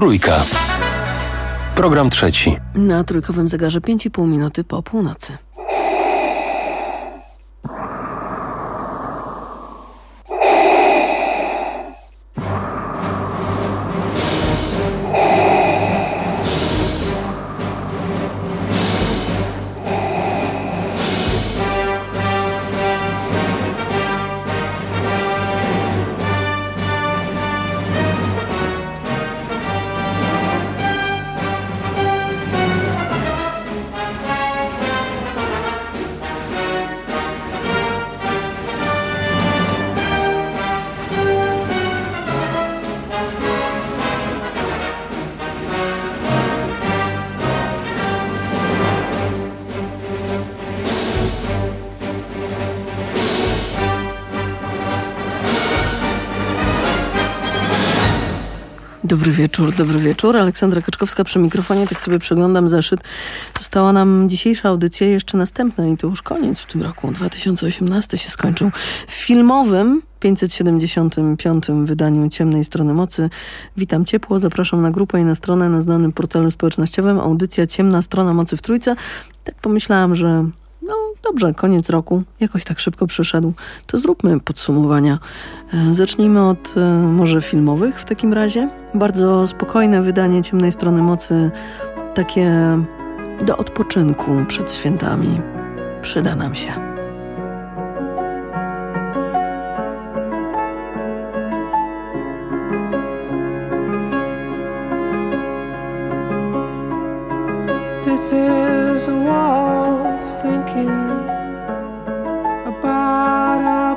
Trójka. Program trzeci. Na trójkowym zegarze 5,5 minuty po północy. Wieczór, dobry wieczór. Aleksandra Kaczkowska przy mikrofonie, tak sobie przeglądam zeszyt. Została nam dzisiejsza audycja, jeszcze następna i to już koniec w tym roku. 2018 się skończył. W filmowym 575. wydaniu Ciemnej Strony Mocy. Witam ciepło, zapraszam na grupę i na stronę na znanym portalu społecznościowym. Audycja Ciemna Strona Mocy w Trójce. Tak pomyślałam, że no dobrze, koniec roku jakoś tak szybko przyszedł. To zróbmy podsumowania. E, zacznijmy od e, może filmowych w takim razie. Bardzo spokojne wydanie Ciemnej Strony Mocy, takie do odpoczynku przed świętami. Przyda nam się. thinking about our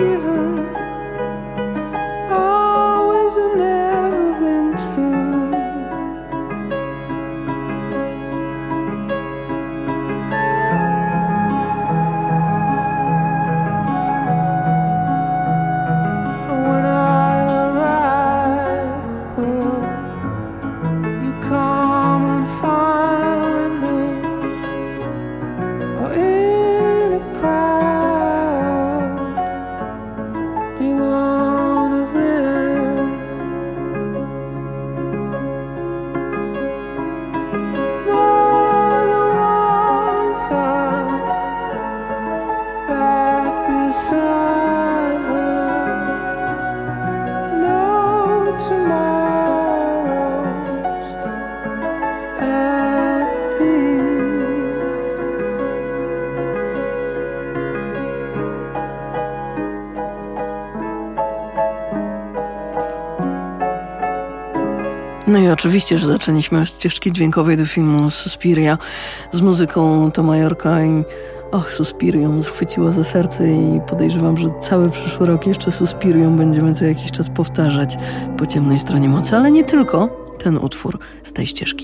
given oczywiście, że zaczęliśmy od ścieżki dźwiękowej do filmu Suspiria z muzyką Toma Jorka i och, Suspirium zachwyciło za serce i podejrzewam, że cały przyszły rok jeszcze Suspirium będziemy co jakiś czas powtarzać po ciemnej stronie mocy, ale nie tylko ten utwór z tej ścieżki.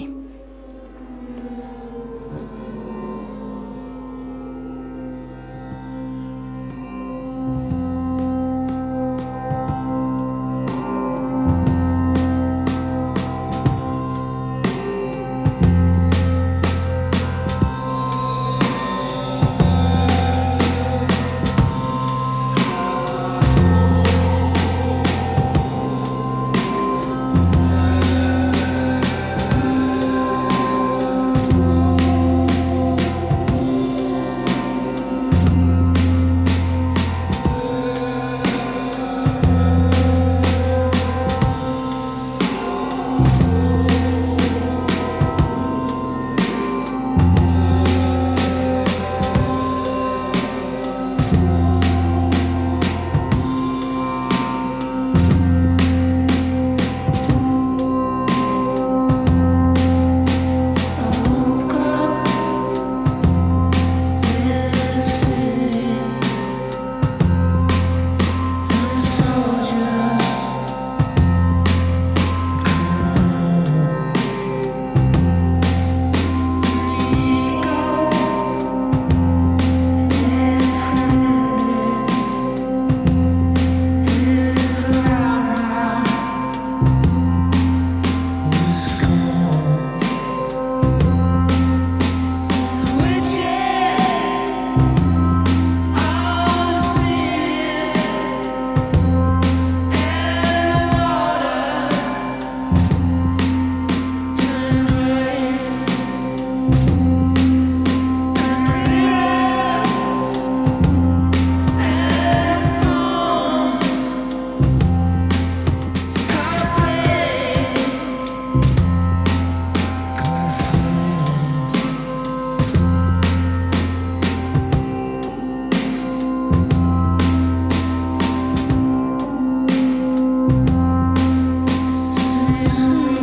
sweet.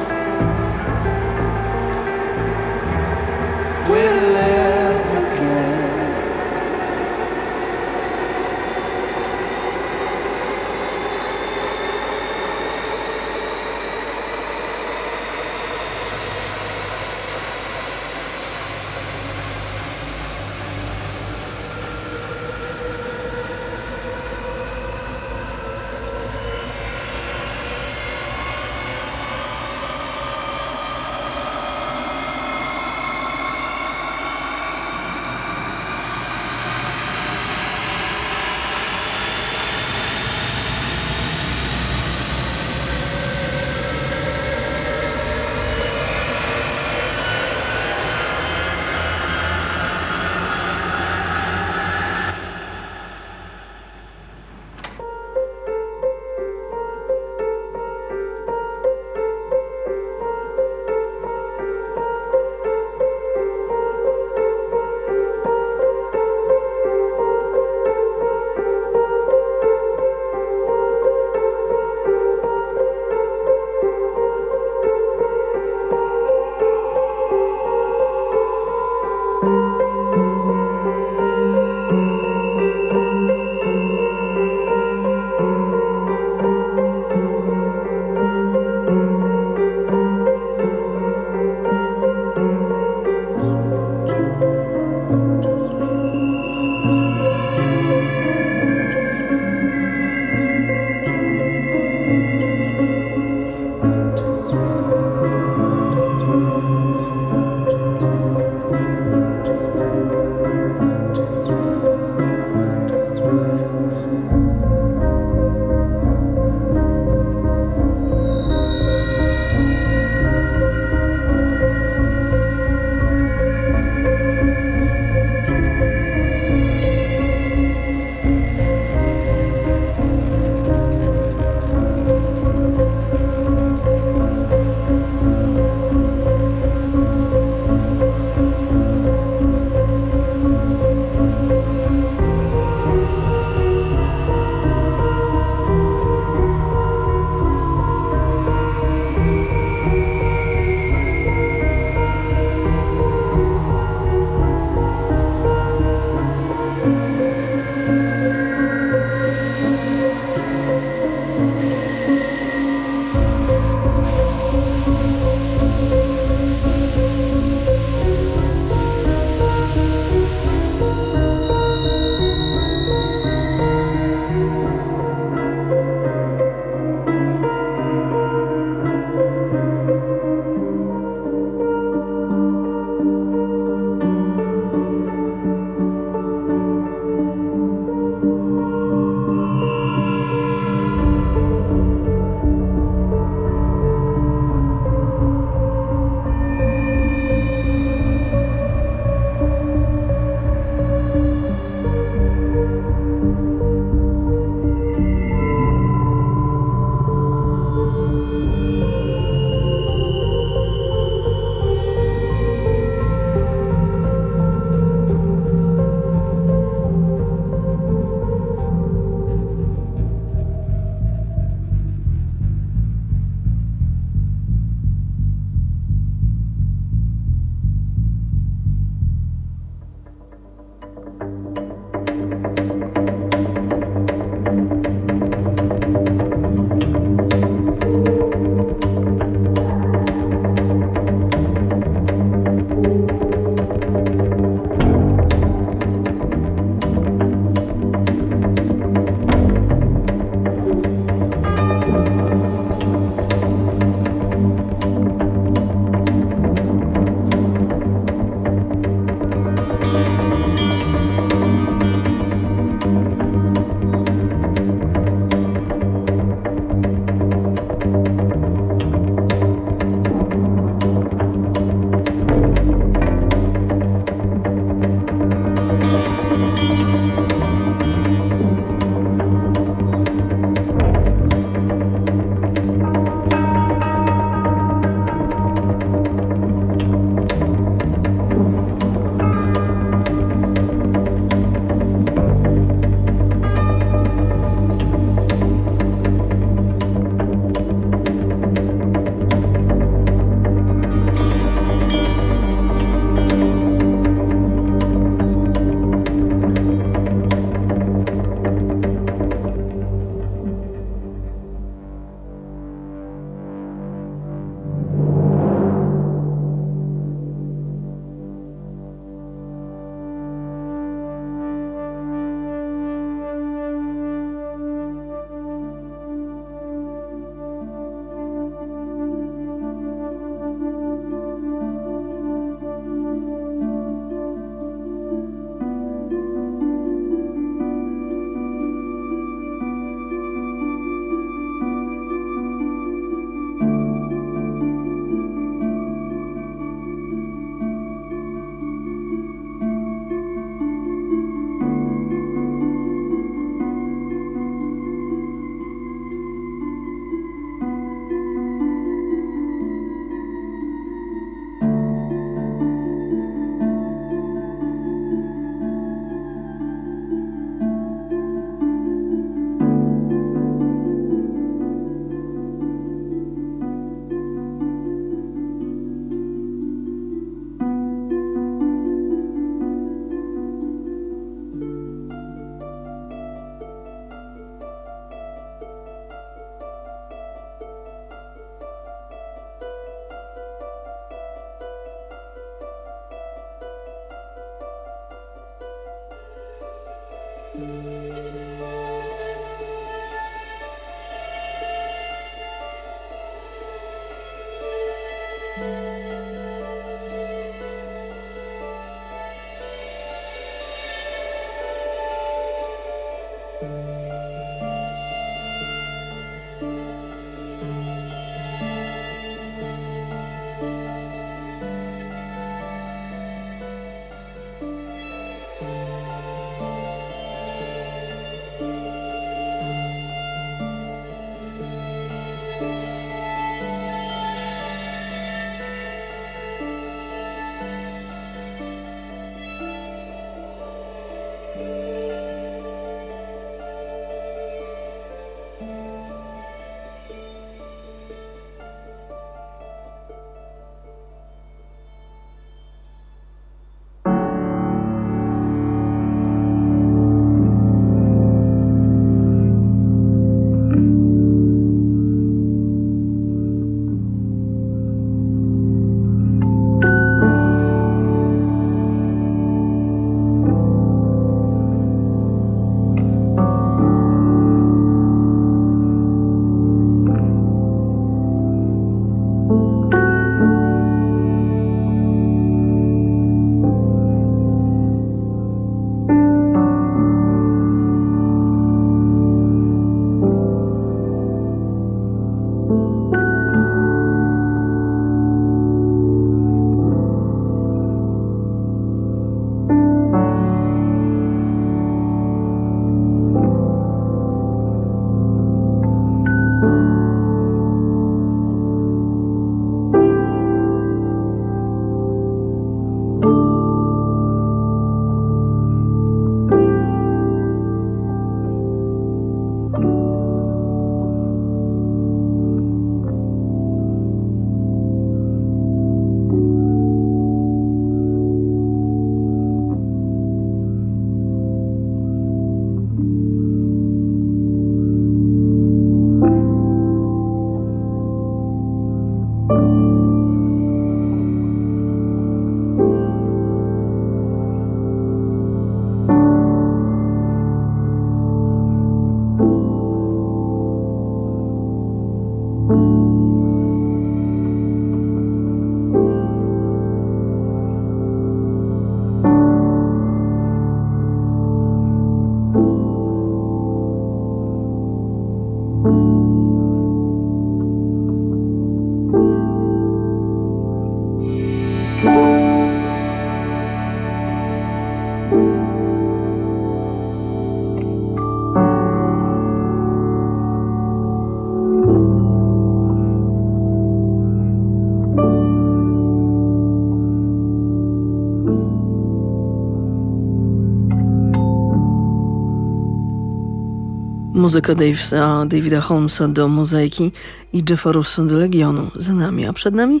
Muzyka Davesa, Davida Holmesa do Mozaiki i Jeffa Russo do Legionu za nami, a przed nami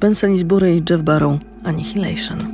Ben Salisbury i Jeff Barrow Annihilation.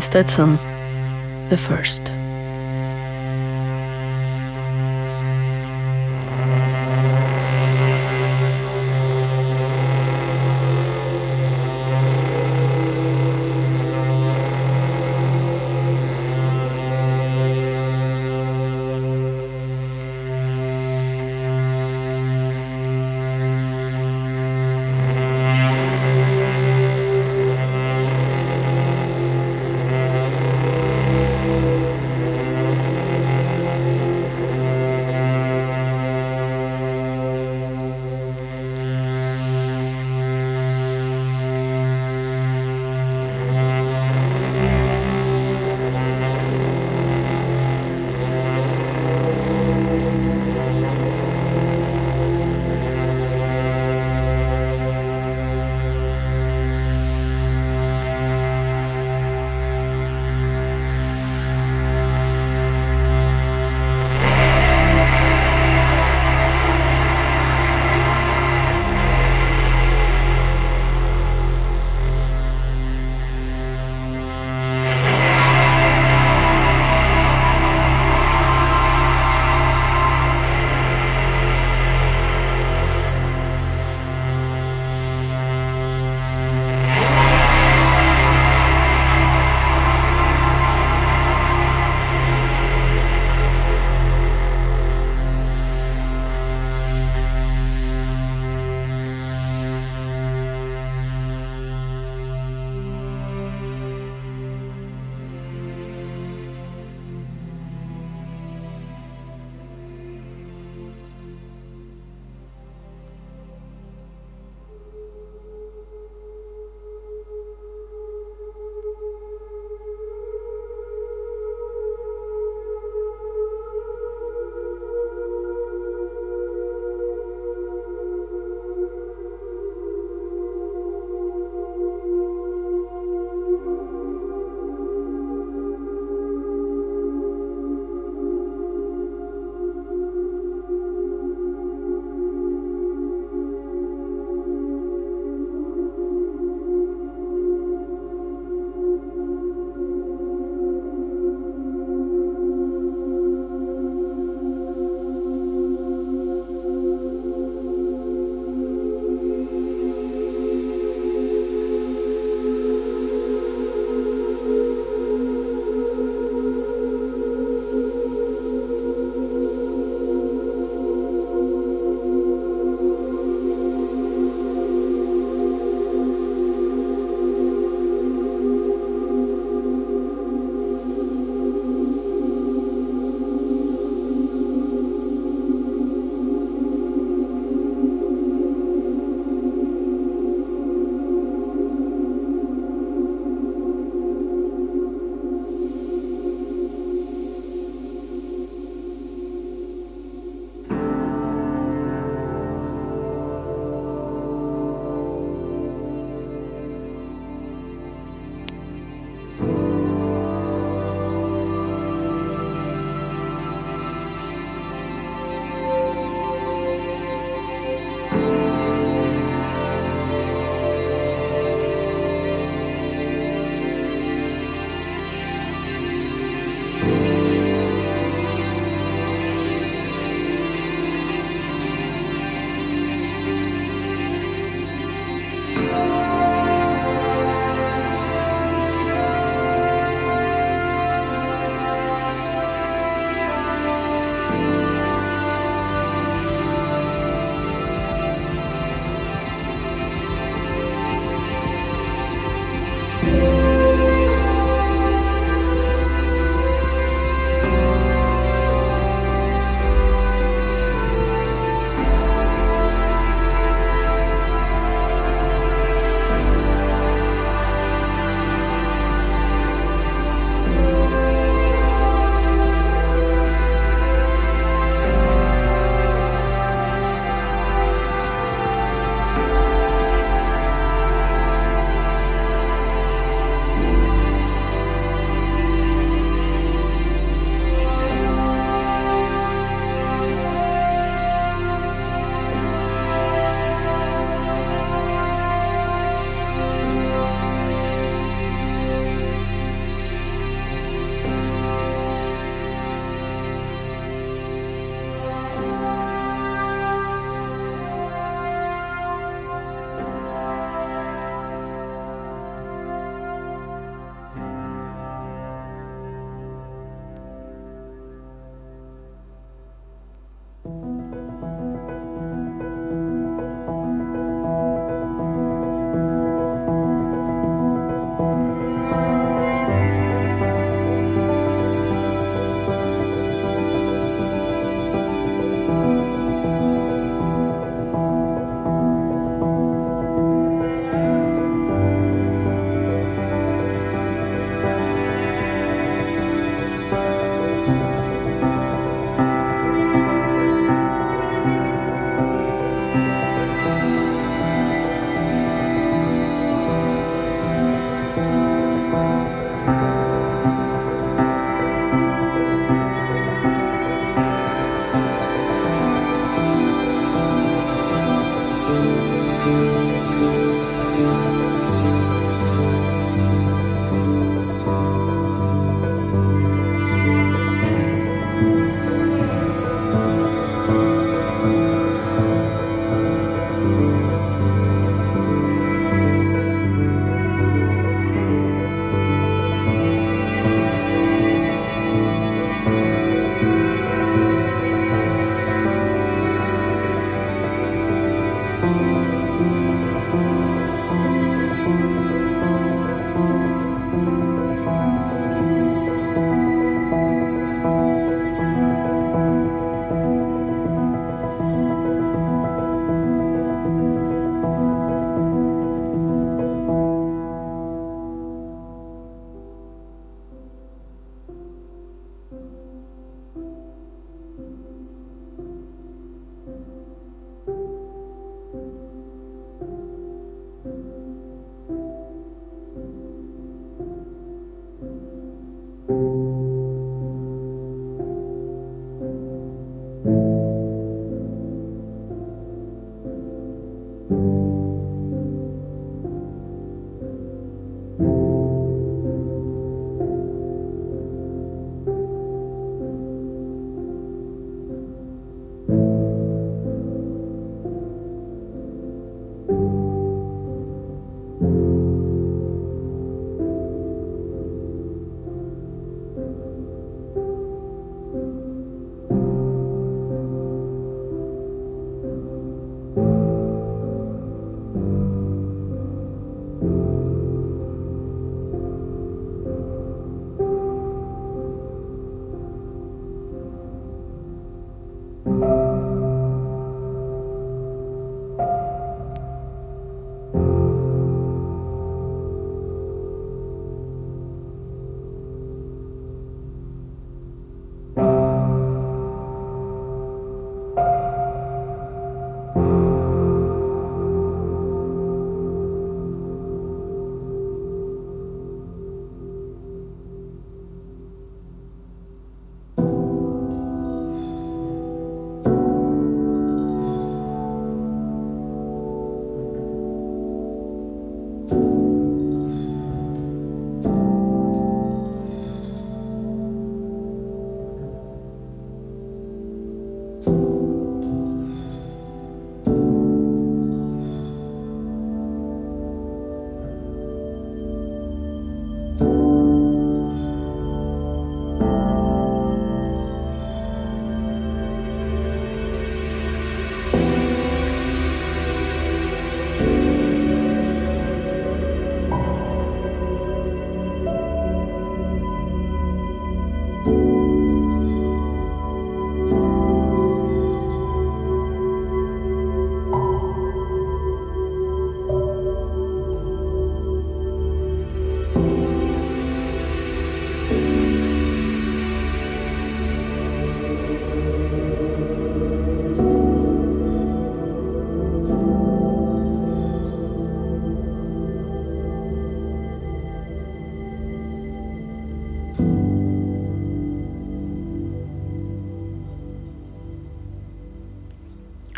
Stetson, The First.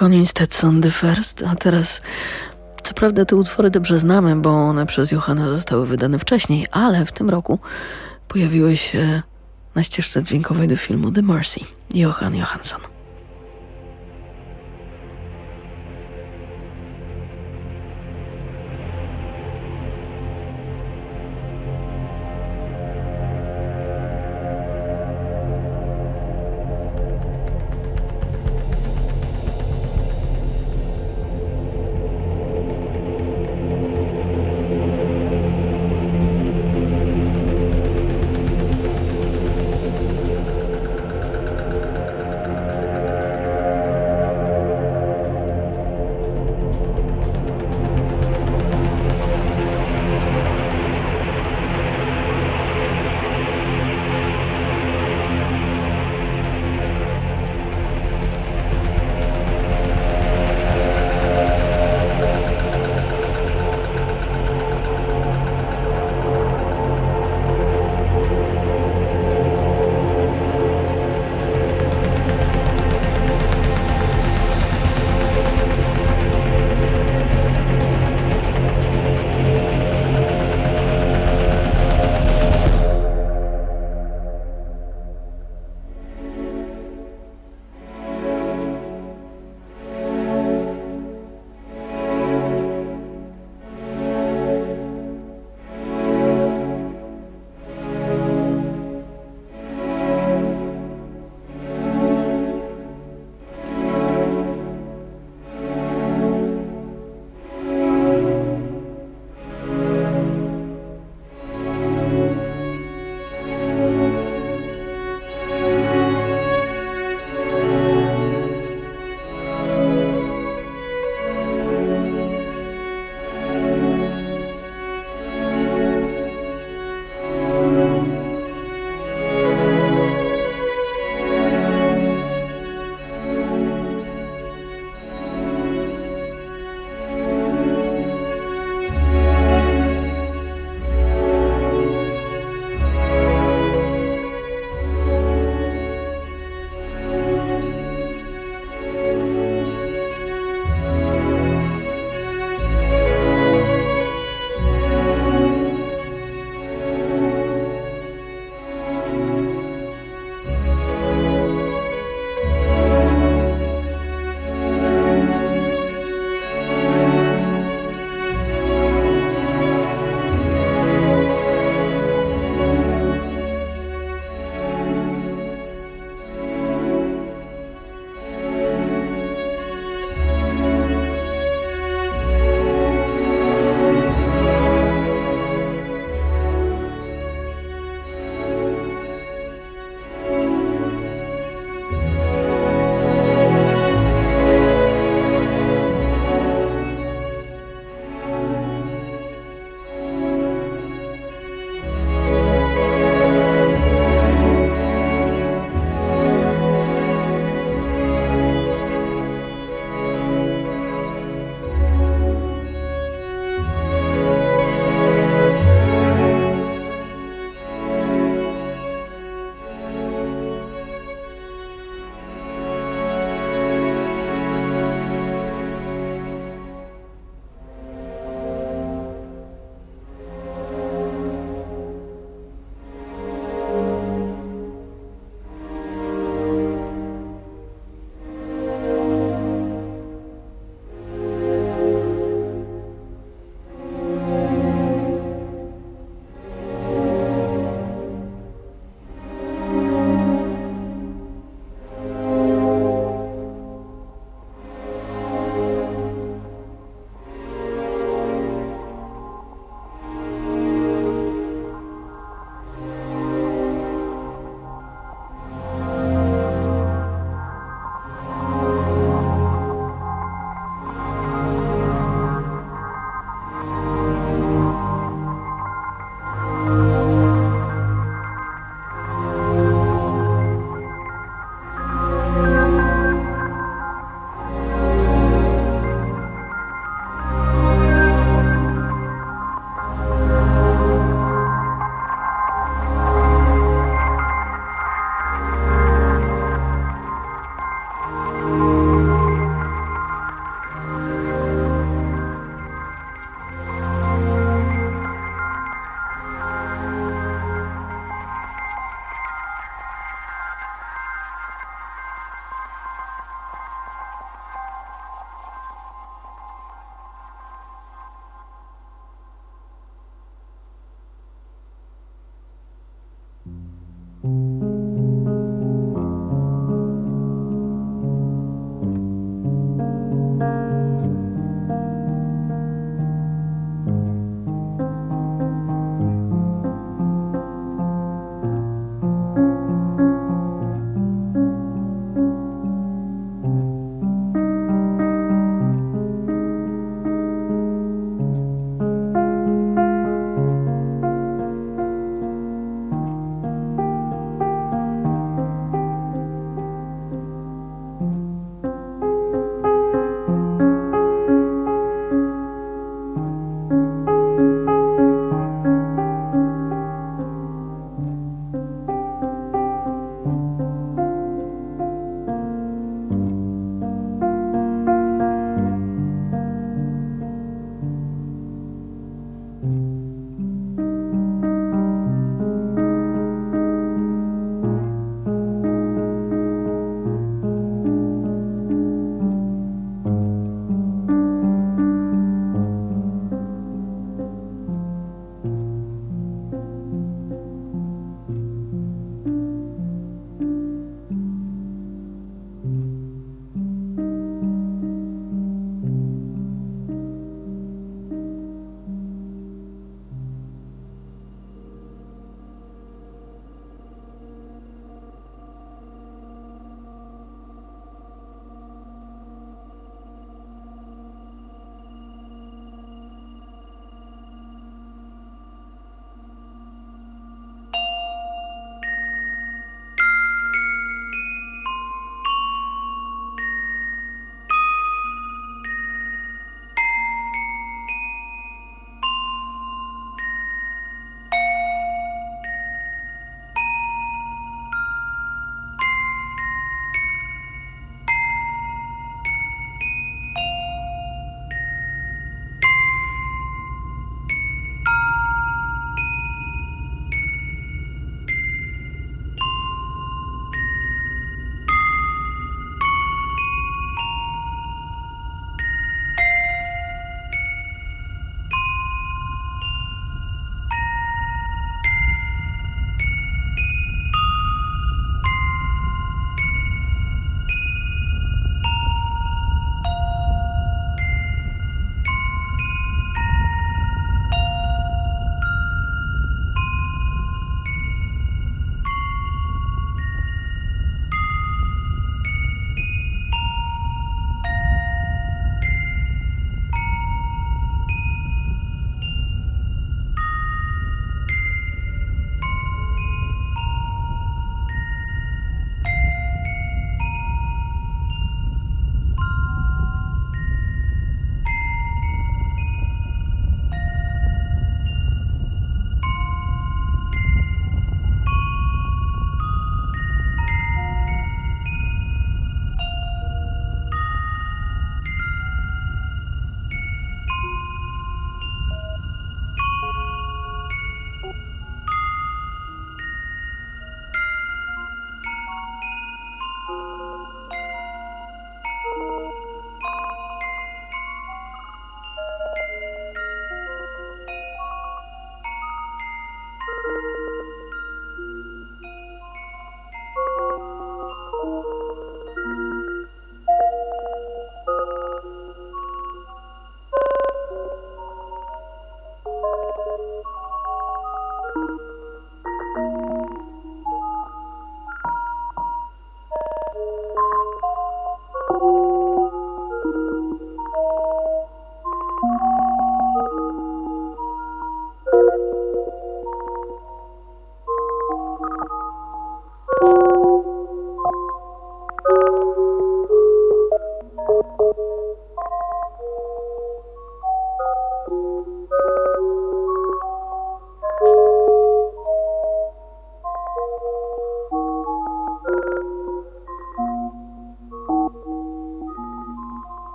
Colin Stetson The First, a teraz co prawda te utwory dobrze znamy, bo one przez Johanna zostały wydane wcześniej, ale w tym roku pojawiły się na ścieżce dźwiękowej do filmu The Mercy. Johan Johansson.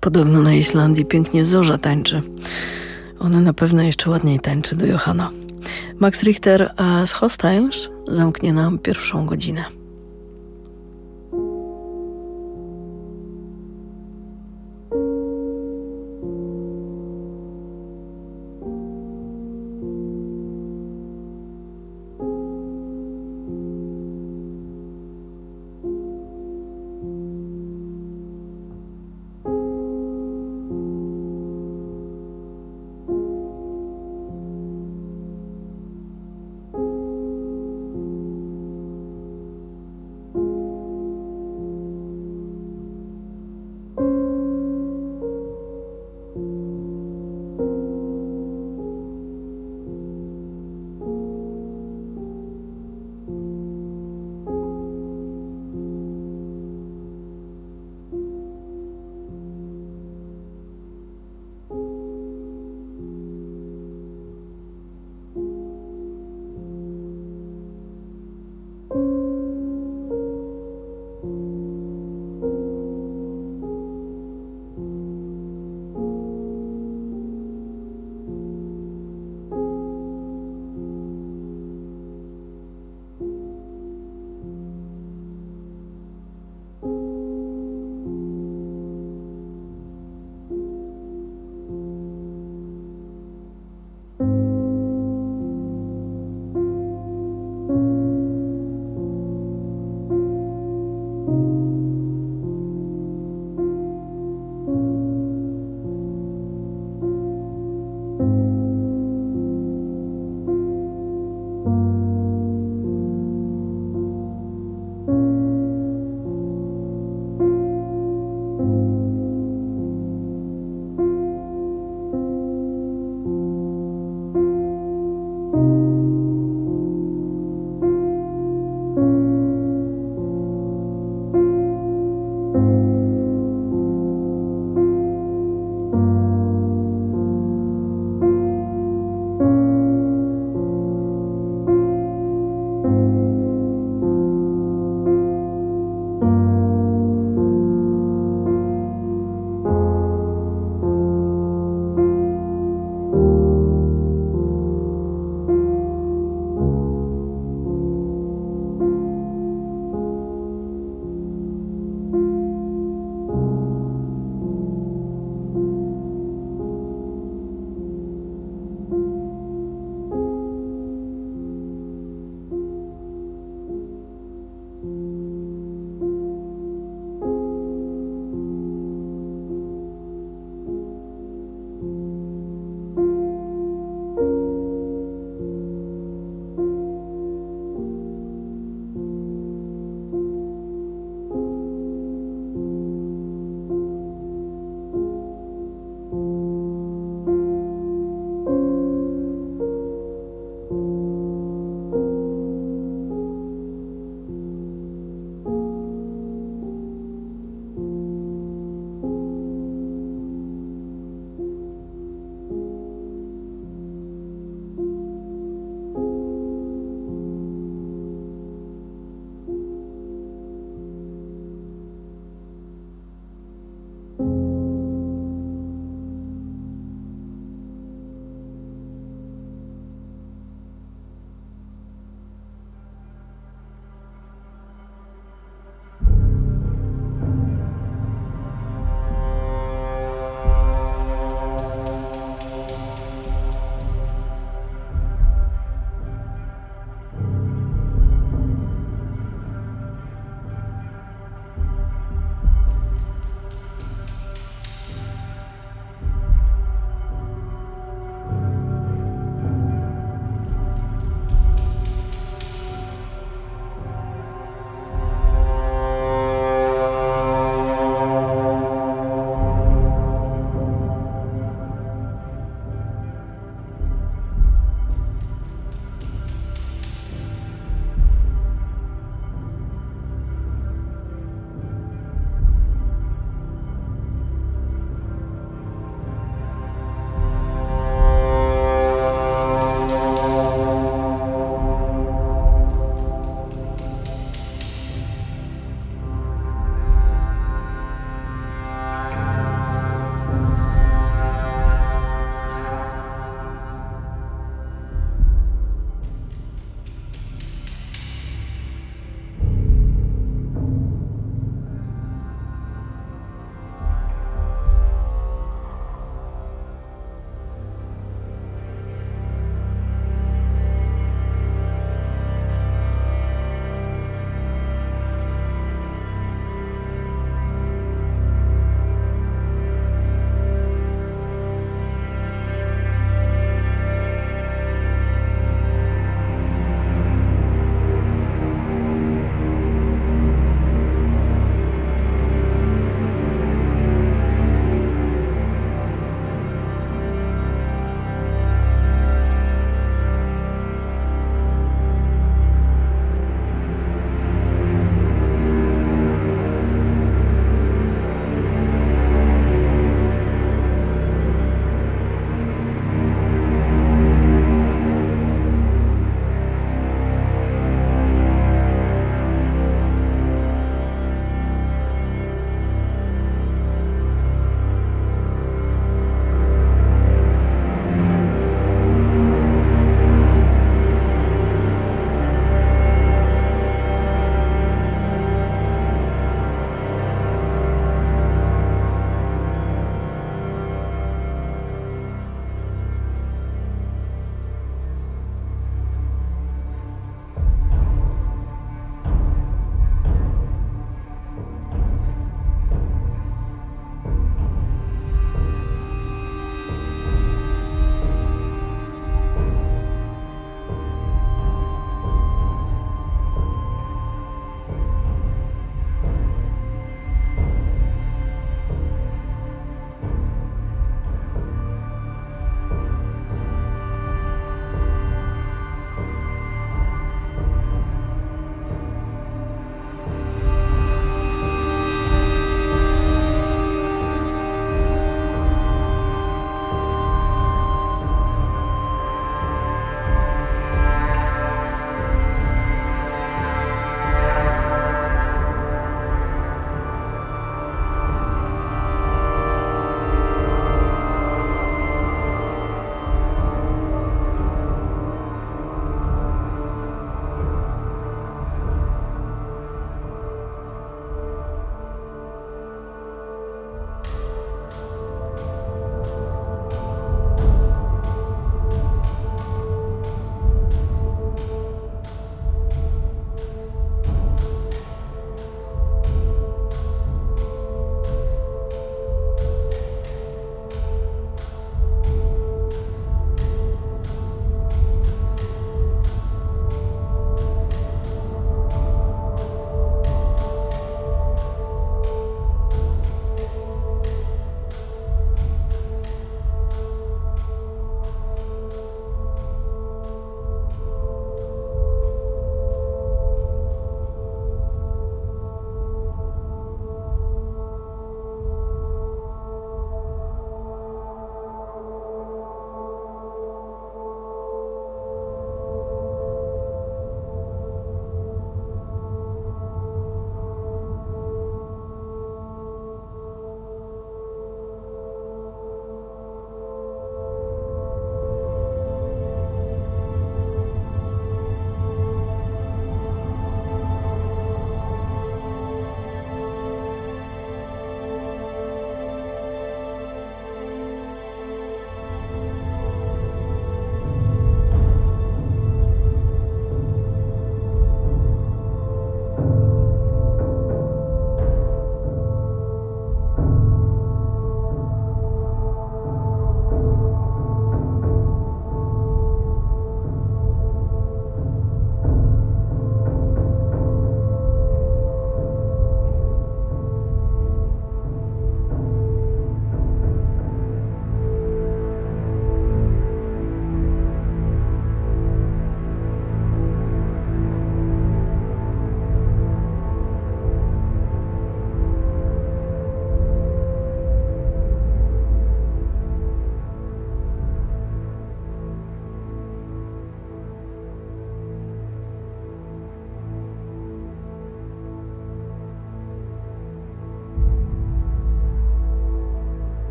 Podobno na Islandii pięknie zorza tańczy. Ona na pewno jeszcze ładniej tańczy do Johana. Max Richter z Hostiles zamknie nam pierwszą godzinę.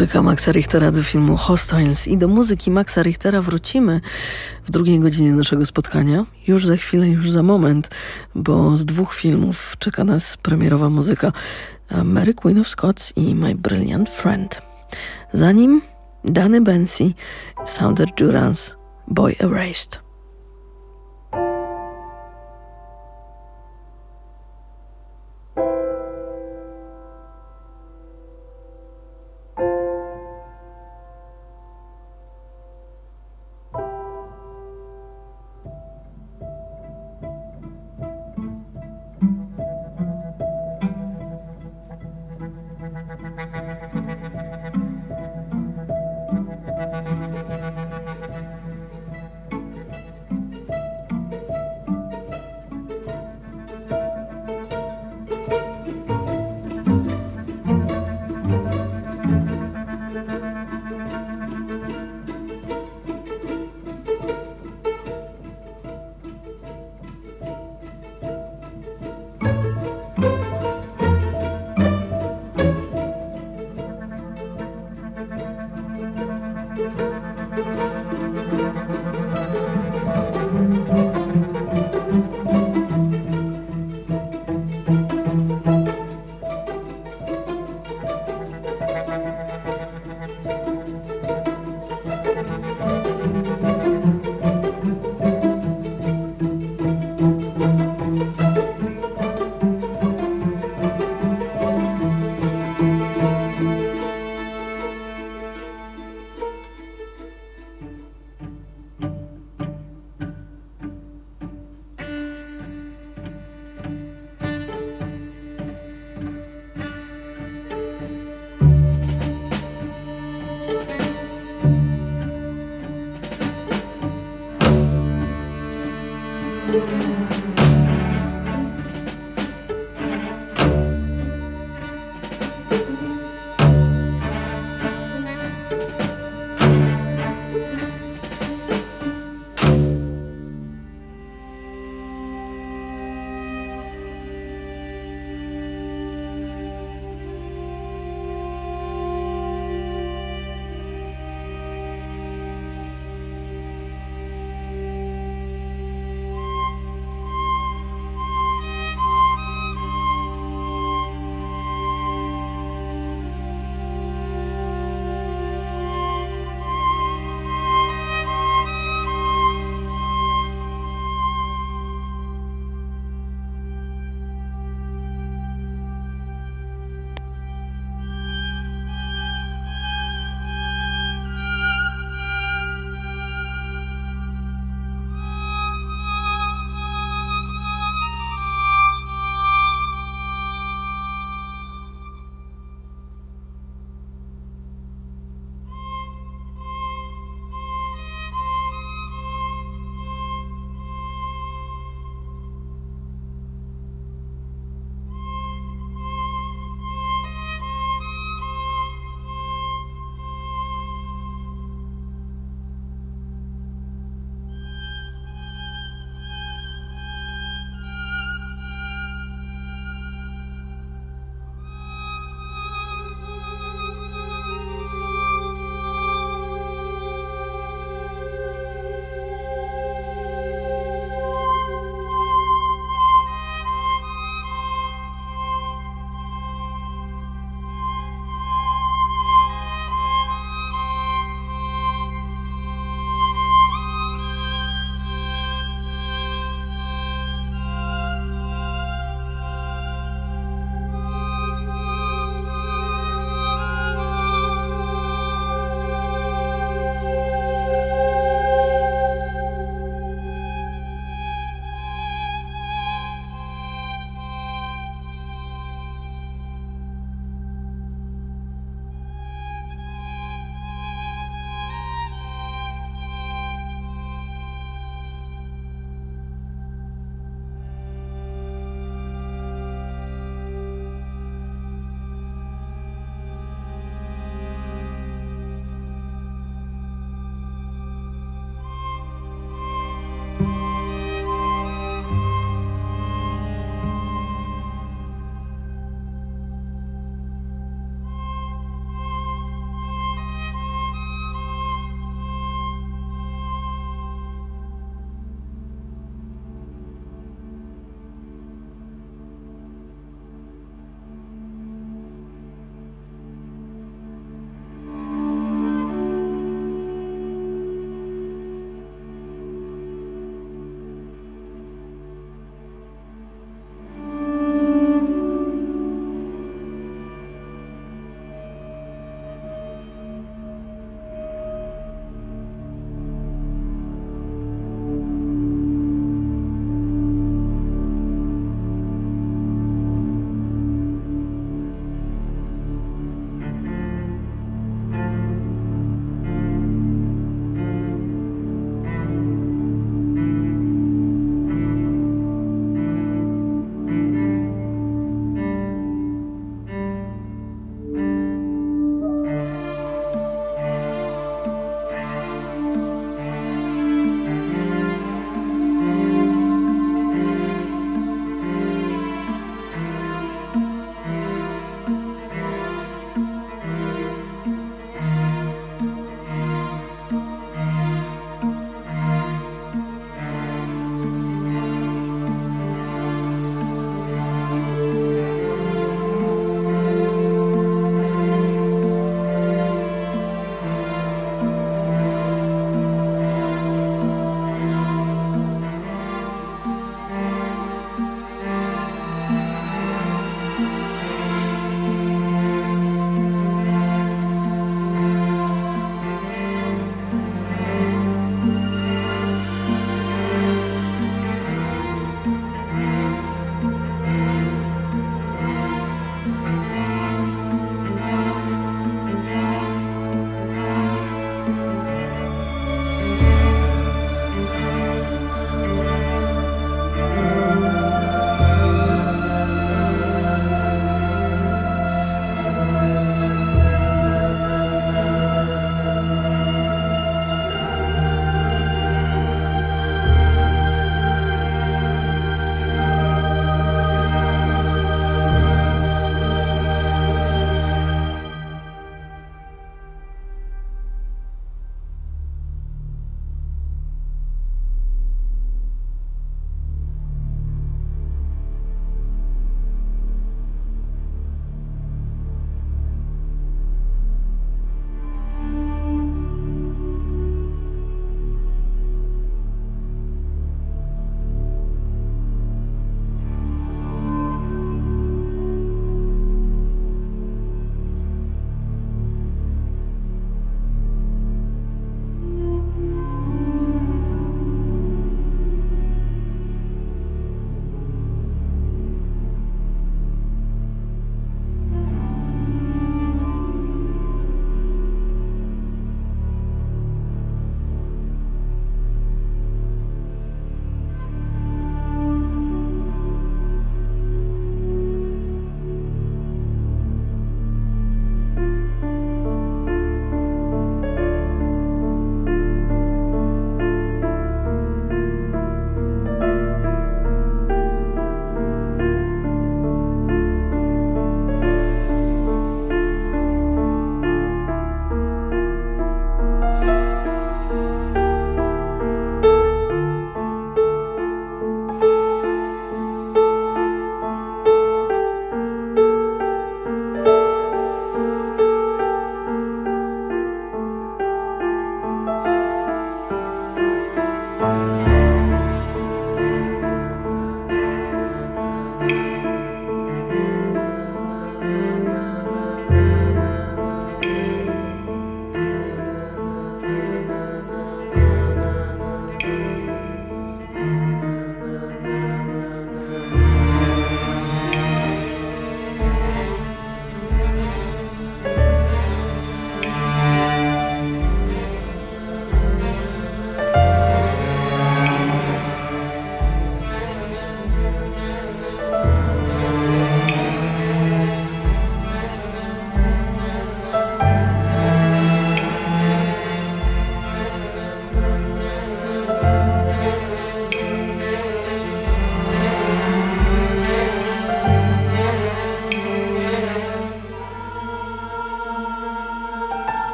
Muzyka Maxa Richtera do filmu Hostiles i do muzyki Maxa Richtera wrócimy w drugiej godzinie naszego spotkania. Już za chwilę, już za moment, bo z dwóch filmów czeka nas premierowa muzyka Mary Queen of Scots i My Brilliant Friend. Zanim Danny Bensi, Sounder Durans, Boy Erased.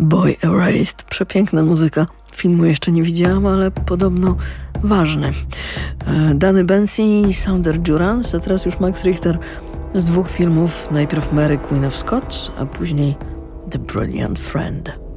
Boy Erased. Przepiękna muzyka. Filmu jeszcze nie widziałam, ale podobno ważny. E, Dany Bensi i Sounder Durans, a teraz już Max Richter z dwóch filmów. Najpierw Mary Queen of Scots, a później The Brilliant Friend.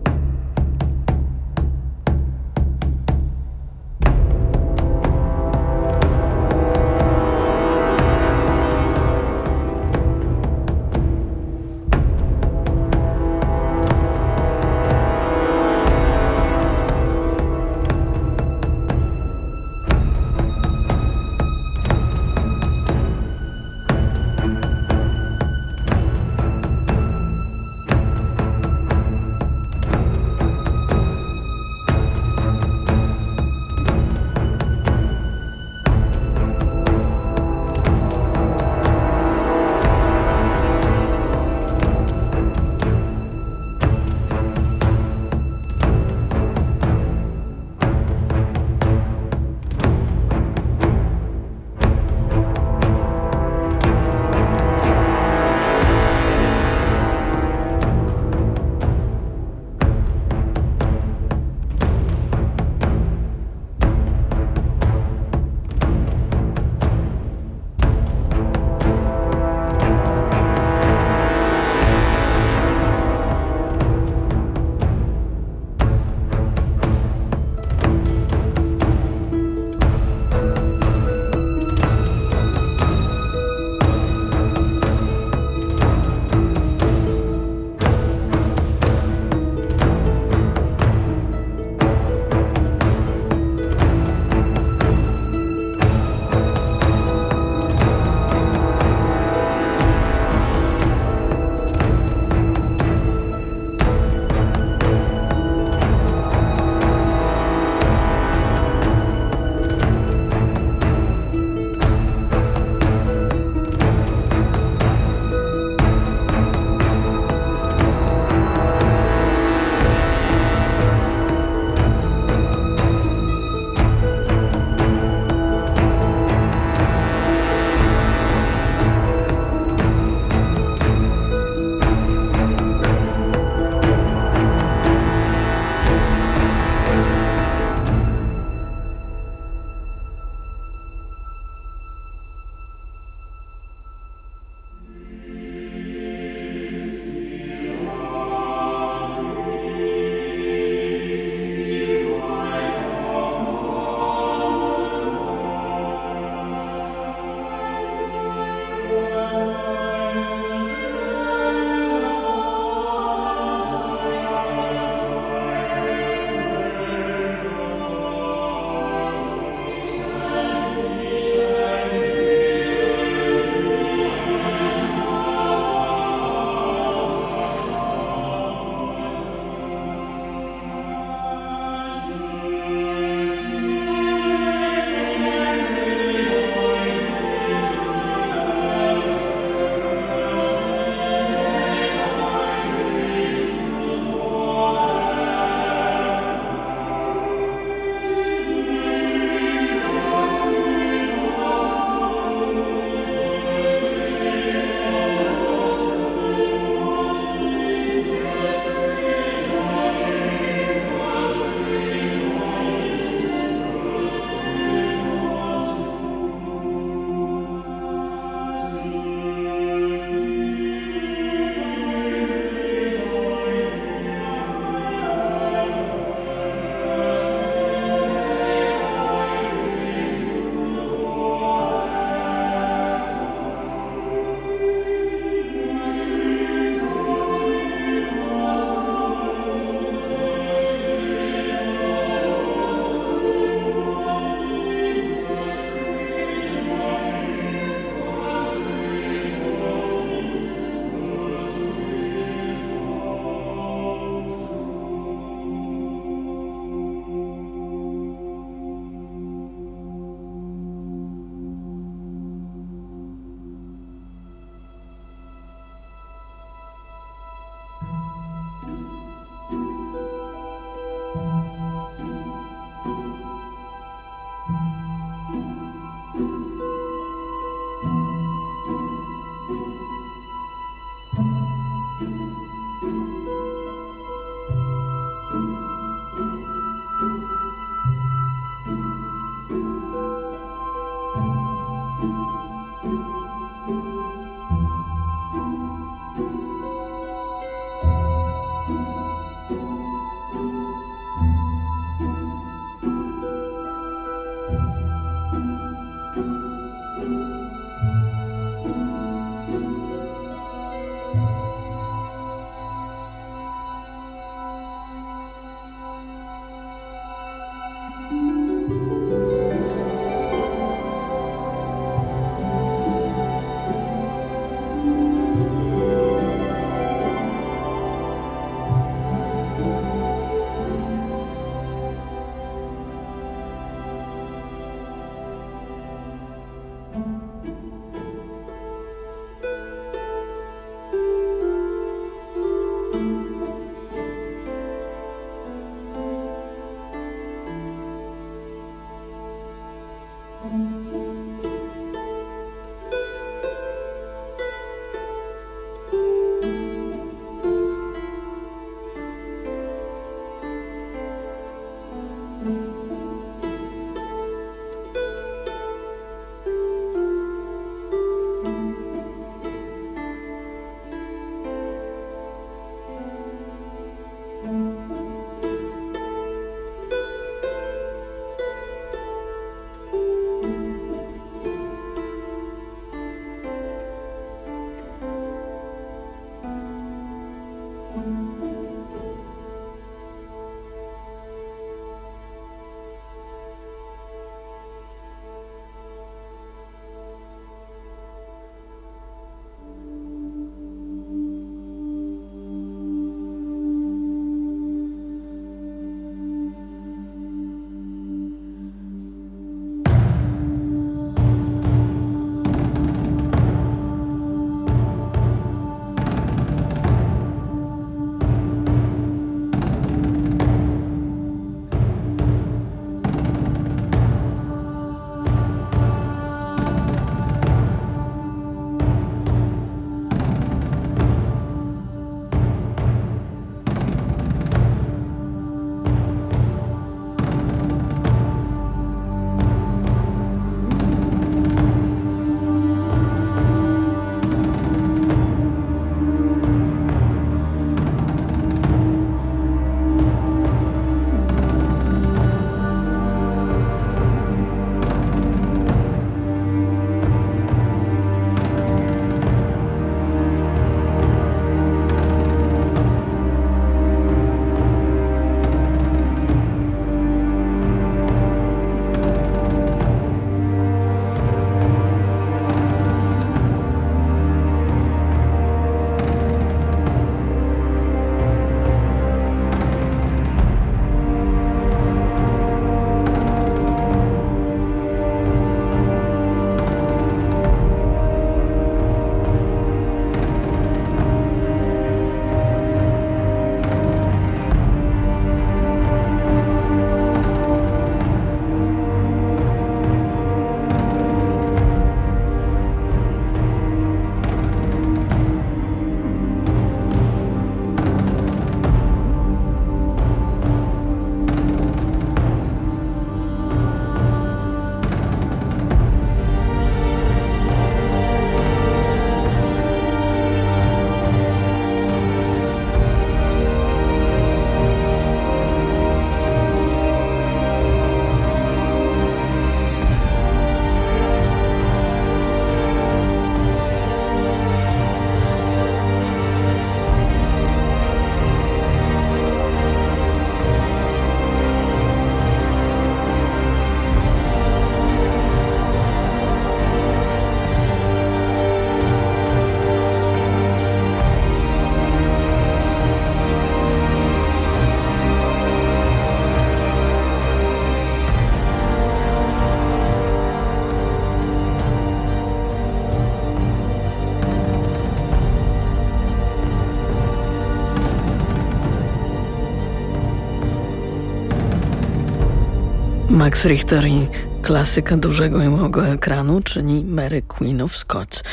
Max Richter i klasyka dużego i małego ekranu, czyli Mary Queen of Scots.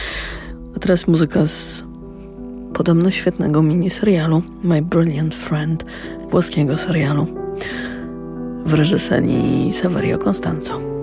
A teraz muzyka z podobno świetnego miniserialu My Brilliant Friend, włoskiego serialu w reżyserii Saverio Constanzo.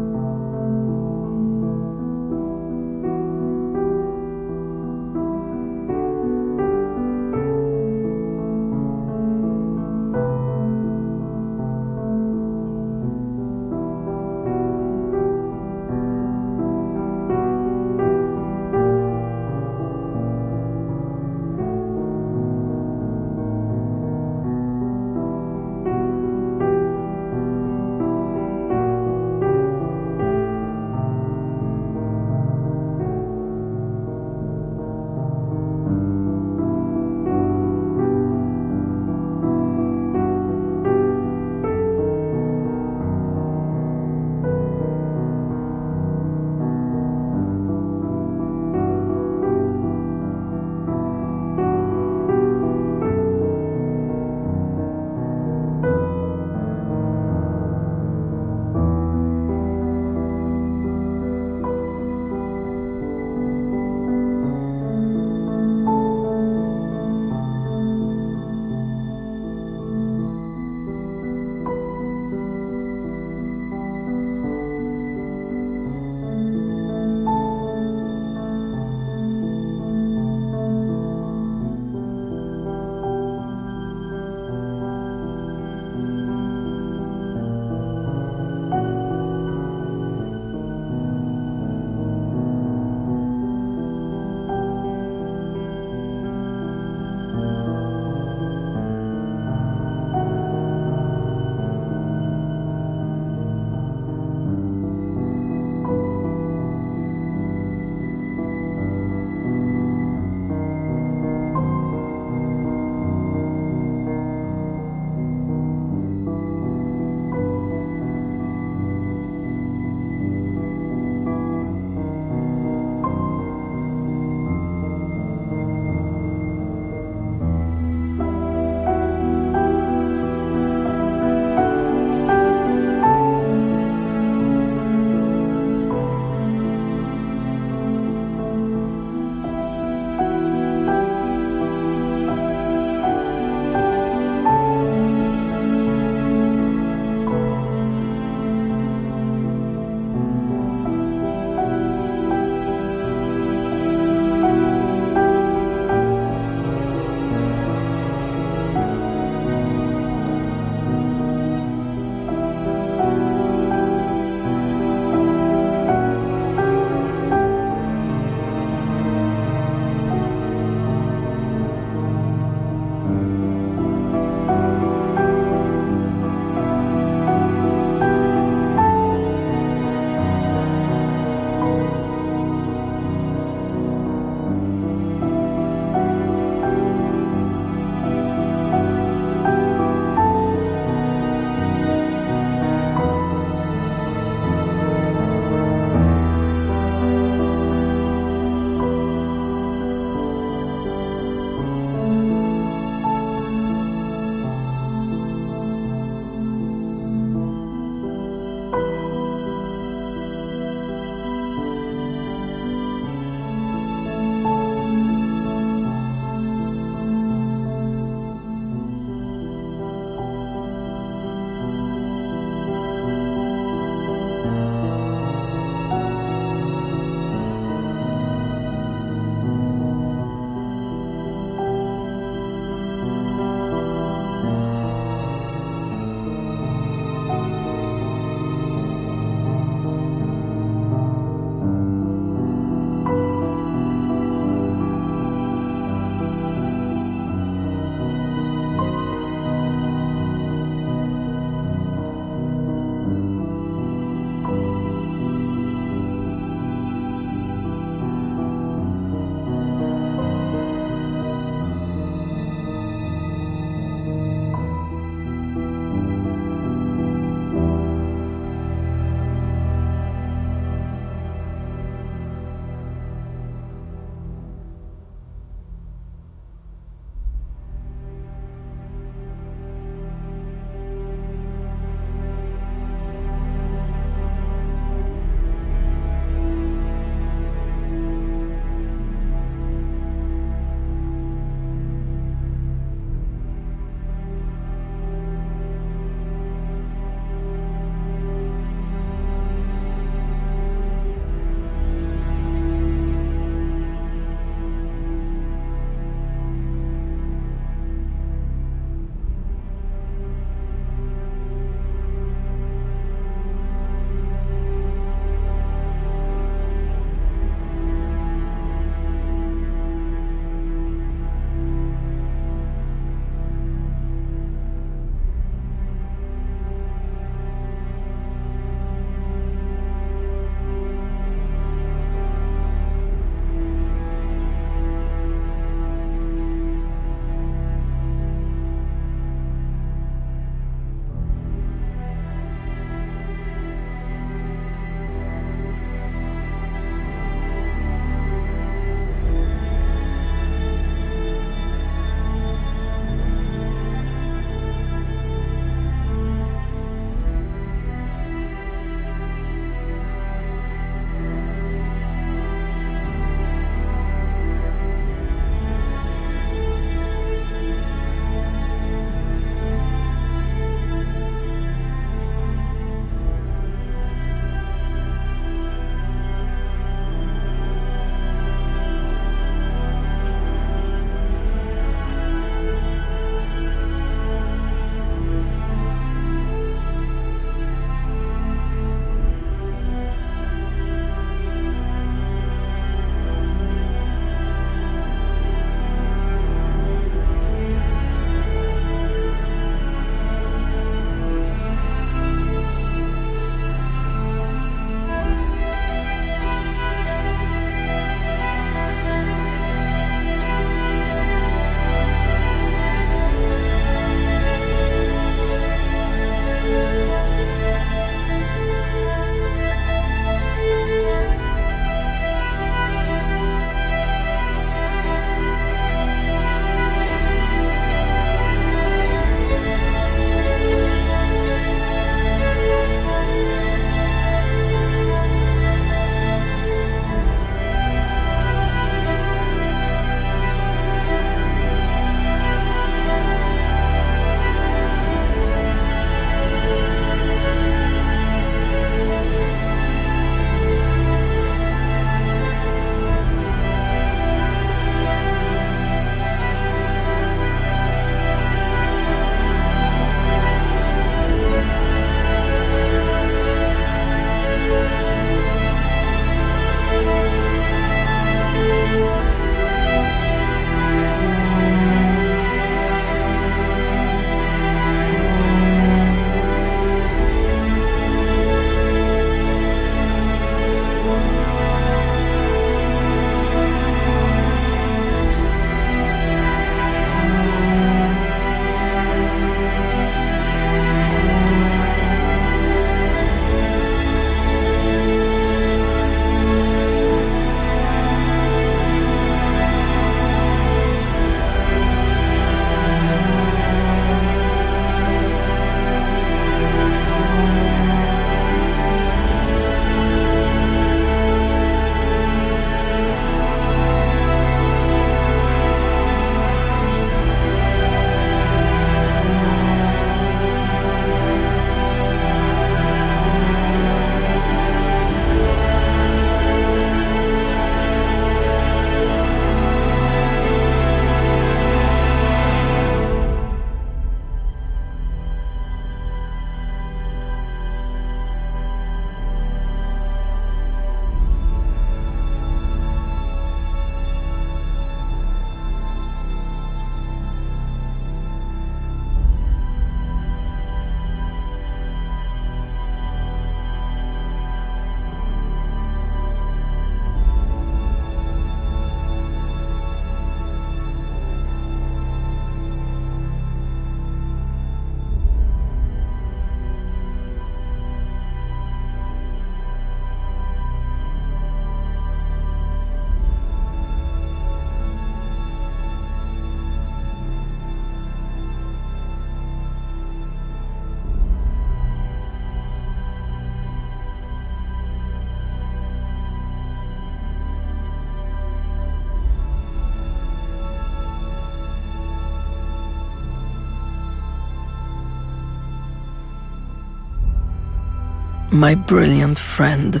My Brilliant Friend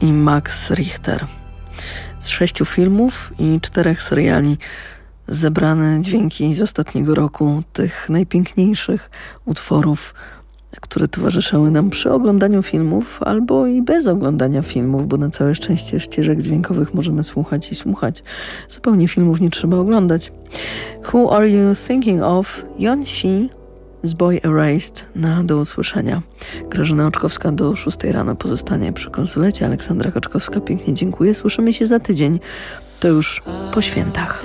i Max Richter. Z sześciu filmów i czterech seriali zebrane dźwięki z ostatniego roku, tych najpiękniejszych utworów, które towarzyszyły nam przy oglądaniu filmów albo i bez oglądania filmów, bo na całe szczęście ścieżek dźwiękowych możemy słuchać i słuchać. Zupełnie filmów nie trzeba oglądać. Who Are You Thinking Of? Yon Shi z Boy Erased na do usłyszenia. Grażyna Oczkowska do 6 rano pozostanie przy konsulecie. Aleksandra Kaczkowska pięknie dziękuję. Słyszymy się za tydzień. To już po świętach.